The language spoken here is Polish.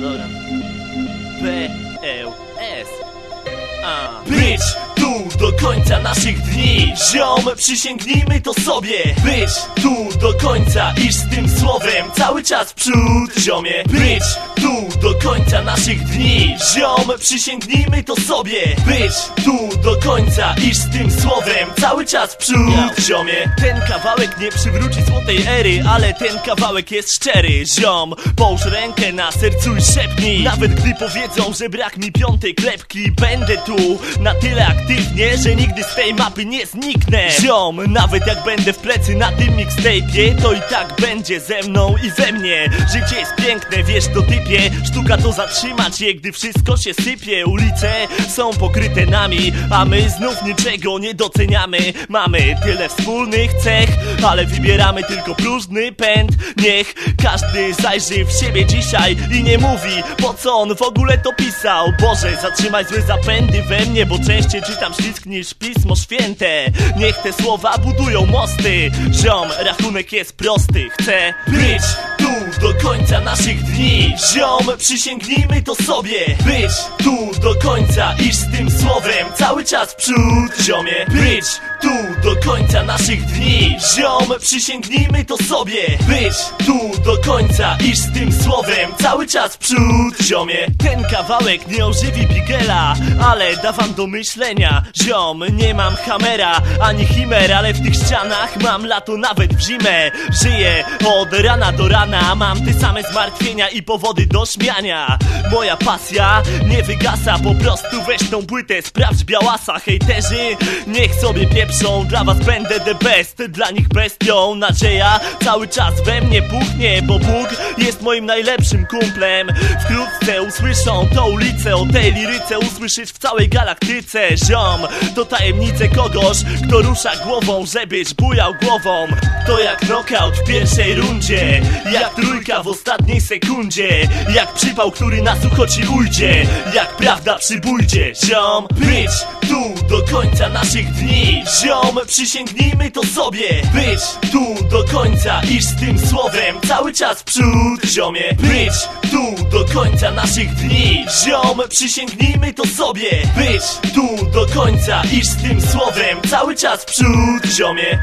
dobra. B, L, S. A. Być tu do końca naszych dni Ziom, przysięgnijmy to sobie Być tu do końca Iż z tym słowem cały czas w przód Ziomie Być tu do końca naszych dni. Ziom, przysięgnijmy to sobie. Być tu do końca Iż z tym słowem cały czas w przód. Ziomie Ten kawałek nie przywróci złotej ery Ale ten kawałek jest szczery. Ziom, połóż rękę na sercu i szepnij. Nawet gdy powiedzą, że brak mi piątej klepki Będę tu na tyle aktywnie, że nigdy z tej mapy nie zniknę. Ziom, nawet jak będę w plecy na tym mixtape'ie To i tak będzie ze mną i we mnie. Życie jest piękne, wiesz to typie Sztuka to zatrzymać je, gdy wszystko się sypie. Ulice są pokryte nami, a my znów niczego nie doceniamy. Mamy tyle wspólnych cech, ale wybieramy tylko próżny pęd. Niech każdy zajrzy w siebie dzisiaj i nie mówi Po co on w ogóle to pisał. Boże, zatrzymaj złe zapędy we mnie Bo częściej czytam ślisk niż Pismo Święte. Niech te słowa budują mosty. Ziom, rachunek jest prosty. Chcę być do końca naszych dni. Ziom, przysięgnijmy to sobie. Być tu do końca Iż z tym słowem cały czas w przód Ziomie, być tu do końca naszych dni. Ziom, przysięgnijmy to sobie. Być tu do końca Iż z tym słowem cały czas w przód Ziomie, ten kawałek nie ożywi Bigela Ale da wam do myślenia. Ziom, nie mam hamera ani chimer Ale w tych ścianach mam lato nawet w zimę. Żyję od rana do rana Mam te same zmartwienia i powody do śmiania Moja pasja nie wygasa Po prostu weź tą płytę, sprawdź białasa Hejterzy niech sobie pieprzą Dla was będę the best, dla nich bestią. Nadzieja cały czas we mnie puchnie Bo Bóg jest moim najlepszym kumplem. Wkrótce usłyszą tą ulicę O tej liryce usłyszysz w całej galaktyce Ziom, to tajemnice kogoś Kto rusza głową, żebyś bujał głową. To jak knockout w pierwszej rundzie Jak trójka w ostatniej sekundzie Jak przypał, który na sucho ujdzie. Jak prawda przy bójdzie Ziom, być tu do końca naszych dni. Ziom, przysięgnijmy to sobie Być tu do końca Iż z tym słowem cały czas przód. Ziomie, być tu do końca naszych dni. Ziom, przysięgnijmy to sobie Być tu do końca Iż z tym słowem cały czas przód. Ziomie